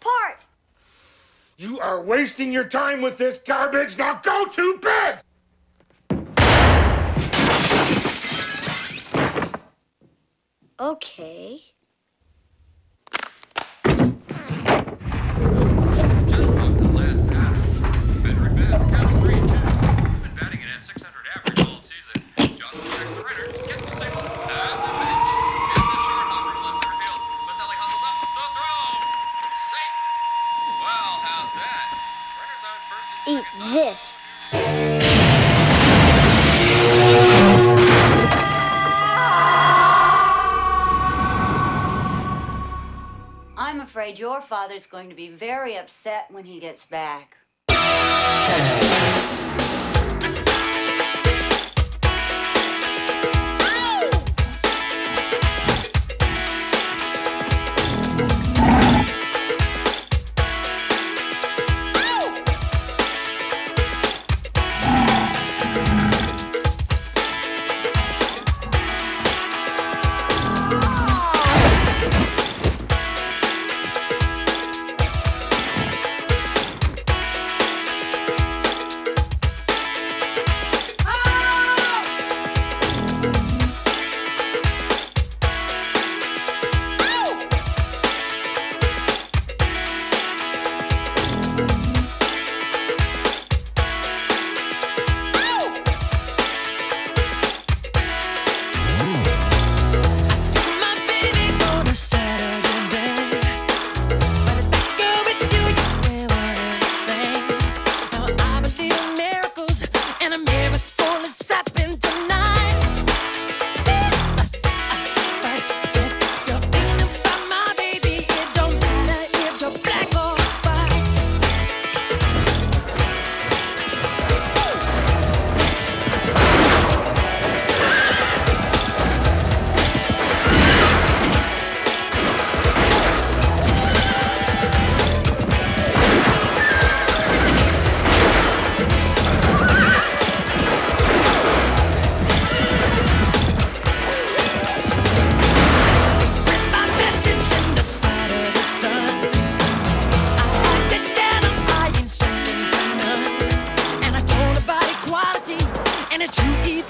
apart. You are wasting your time with this garbage. Now go to bed! Okay. Your father's going to be very upset when he gets back. And you either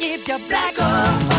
if you're black or